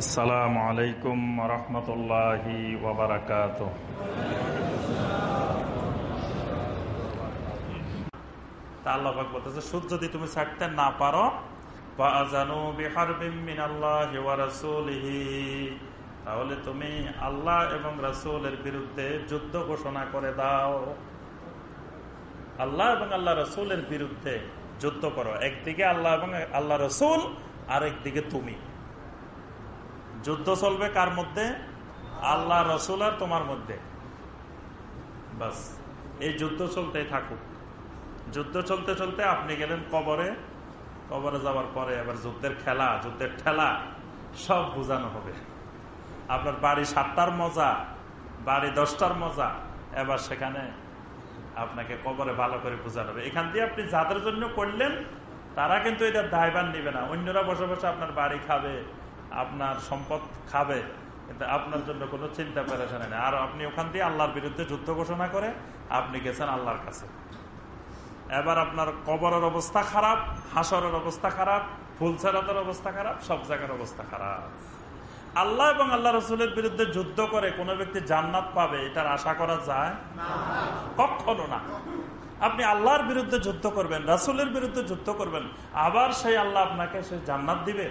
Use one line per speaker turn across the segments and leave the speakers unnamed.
আসসালামু আলাইকুম রহমতুল্লাহি ওবরাকাত সুদ যদি তুমি তাহলে তুমি আল্লাহ এবং রাসূলের বিরুদ্ধে যুদ্ধ ঘোষণা করে দাও। আল্লাহ এবং আল্লাহ রসুলের বিরুদ্ধে যুদ্ধ করো। একদিকে আল্লাহ এবং আল্লাহ রসুল আর একদিকে তুমি। যুদ্ধ চলবে কার মধ্যে? আল্লাহ, রসুল আর তোমার মধ্যে। বাস, এই যুদ্ধ চলতে থাকুক। যুদ্ধ চলতে চলতে আপনি গেলেন কবরে। কবরে যাওয়ার পরে এবার যুদ্ধের খেলা, যুদ্ধের ঠেলা, সব বোঝানো হবে। আপনার বাড়ি সাতটার মজা, বাড়ি দশটার মজা, এবার সেখানে আপনাকে কবরে ভালো করে বোঝানো হবে। এখান দিয়ে আপনি যাদের জন্য করলেন, তারা কিন্তু এটা দায়বান নিবে না। অন্যরা বসে বসে আপনার বাড়ি খাবে আপনার সম্পদ খাবে কিন্তু আপনার জন্য কোনো চিন্তা পেরেছেন নেই। আর আপনি ওখান দিয়ে আল্লাহর বিরুদ্ধে যুদ্ধ ঘোষণা করে আপনি গেছেন আল্লাহর কাছে। এবার আপনার কবরের অবস্থা খারাপ, হাসরের অবস্থা খারাপ, ফুলসেরাতের অবস্থা খারাপ, সব জায়গার অবস্থা খারাপ। আল্লাহ এবং আল্লাহ রসুলের বিরুদ্ধে যুদ্ধ করে কোনো ব্যক্তি জান্নাত পাবে, এটার আশা করা যায়? কখনো না। আপনি আল্লাহর বিরুদ্ধে যুদ্ধ করবেন, রাসুলের বিরুদ্ধে যুদ্ধ করবেন, আবার সেই আল্লাহ আপনাকে সে জান্নাত দিবে?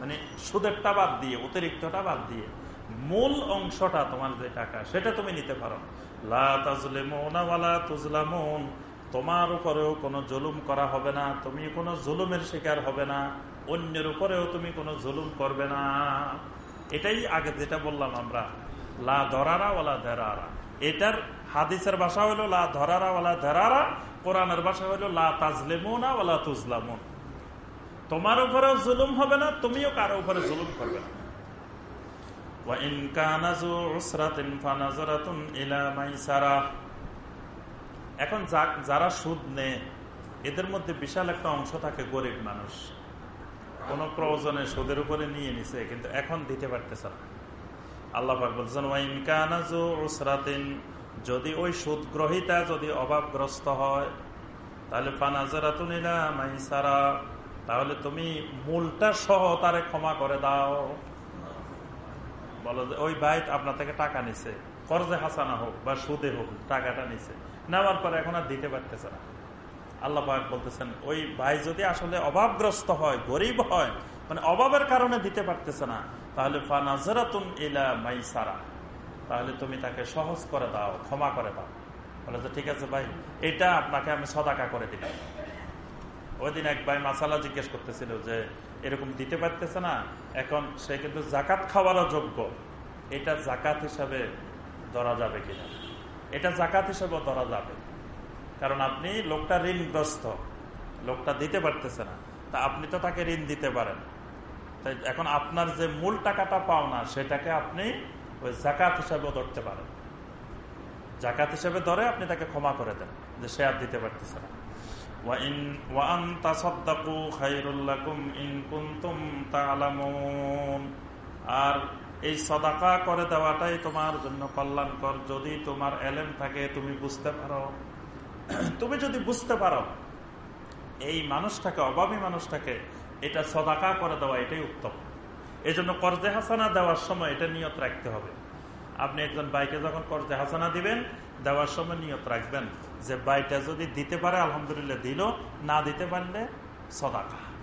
মানে সুদেরটা বাদ দিয়ে, অতিরিক্তটা বাদ দিয়ে, মূল অংশটা তোমার যে টাকা, সেটা তুমি নিতে পারো। তুজলামুন তোমার উপরেও কোনো জুলুম করা হবে না, তুমি কোনো জুলুমের শিকার হবে না, অন্যের উপরেও তুমি কোনো জুলুম করবে না। এটাই আগে যেটা বললাম আমরা, লা ধরারা ওলা ধেরারা এটার হাদিসের ভাষা হলো লা ধরারা ওলা ধেরারা কোরআনের ভাষা হলো লা তাজলেমুনা ওলা তুজলামুন। তোমার উপরে জুলুম হবে না, তুমিও কারও উপরে জুলুম করবে না। এখন যারা সুদ নেয়, এদের মধ্যে বিশাল একটা অংশ থাকে গরিব মানুষ। কোন প্রয়োজনে সুদের উপরে নিয়ে নিছে, কিন্তু এখন দিতে পারতেছে না। আল্লাহ বলছেন ওয়াইমকানাজু ওসরাতিন যদি ওই সুদ গ্রহিতা যদি অভাবগ্রস্ত হয়, তাহলে ফানাজারাতুন ইলা মাইসারা। তাহলে তুমি মূলটা সহ তারে ক্ষমা করে দাও। বলো যে, ওই ভাই আপনার থেকে টাকা নিছে। কর্জে হাসানা হোক বা সুদে হোক, টাকাটা নিছে। নেওয়ার পরে এখন আর দিতে পারতেছে না। আল্লাহ বলতেছেন, ওই ভাই যদি আসলে অভাবগ্রস্ত হয়, গরিব হয় মানে অভাবের কারণে দিতে পারতেছে না, তাহলে ইলা তাহলে তুমি তাকে সহজ করে দাও, ক্ষমা করে দাও। বলে যে, ঠিক আছে ভাই, এটা আপনাকে আমি সদাকা করে দিলাম। ওই দিন এক ভাই মাসালা জিজ্ঞেস করতেছিল যে, এরকম দিতে পারতেছে না, এখন সে কিন্তু জাকাত খাওয়ারও যোগ্য। এটা জাকাত হিসাবে ধরা যাবে কিনা? এটা জাকাত হিসেবে ধরা যাবে। কারণ আপনি লোকটা ঋণগ্রস্ত, লোকটা দিতে পারতেছে না, তা আপনি তো তাকে ঋণ দিতে পারেন। তাই এখন আপনার যে মূল টাকাটা পাও না সেটাকে আপনি ওই জাকাত হিসাবে ধরতে পারেন। জাকাত হিসেবে ধরে আপনি তাকে ক্ষমা করে দেন যে সে আর দিতে পারতেছে না। আর এই সদাকা করে দেওয়াটাই তোমার জন্য কল্যাণকর। যদি তোমার এলেম থাকে, তুমি বুঝতে পারো। তুমি যদি বুঝতে পারো, এই মানুষটাকে, অভাবী মানুষটাকে এটা সদাকা করে দেওয়া এটাই উত্তম। এই জন্য কর্জে হাসানা দেওয়ার সময় এটা নিয়ত রাখতে হবে। আপনি একজন বাইকে যখন কর্জে হাসানা দিবেন দেওয়ার সময় নিয়ত রাখবেন যে বাইটা যদি দিতে পারে, আলহামদুলিল্লাহ দিল, না দিতে পারলে সদাকা।